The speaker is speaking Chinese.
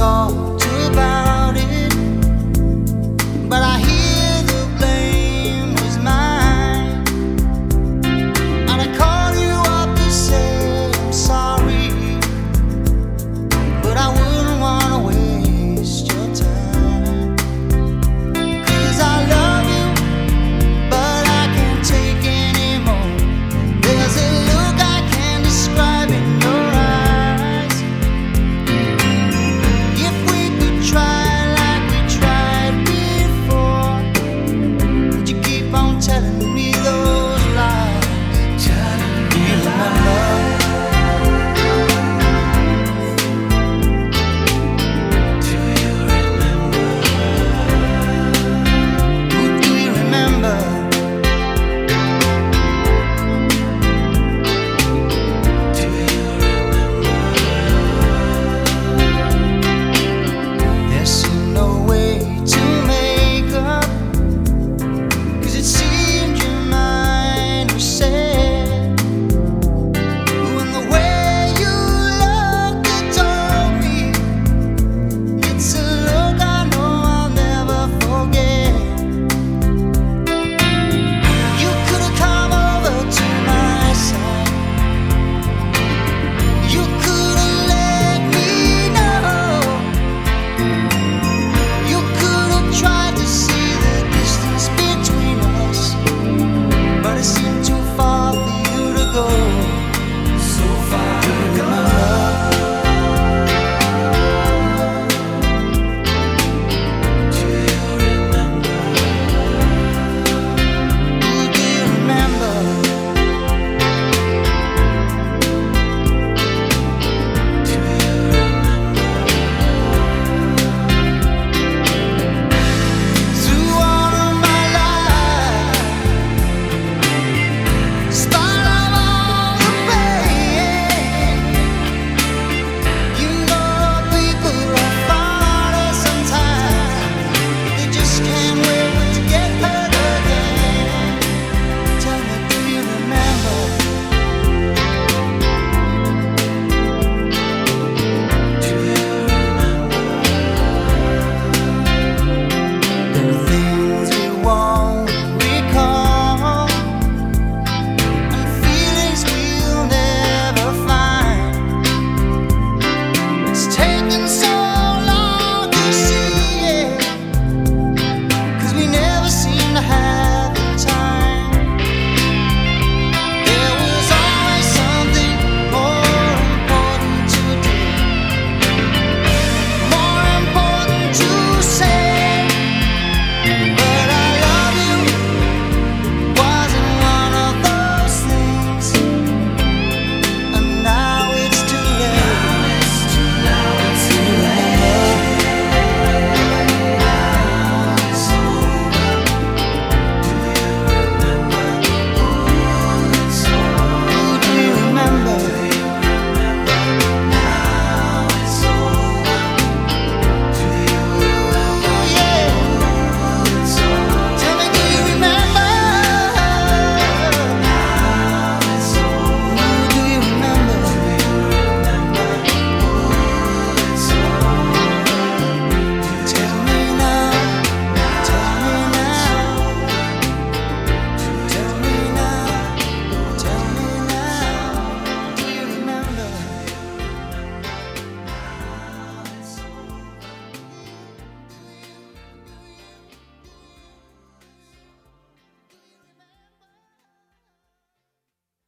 Có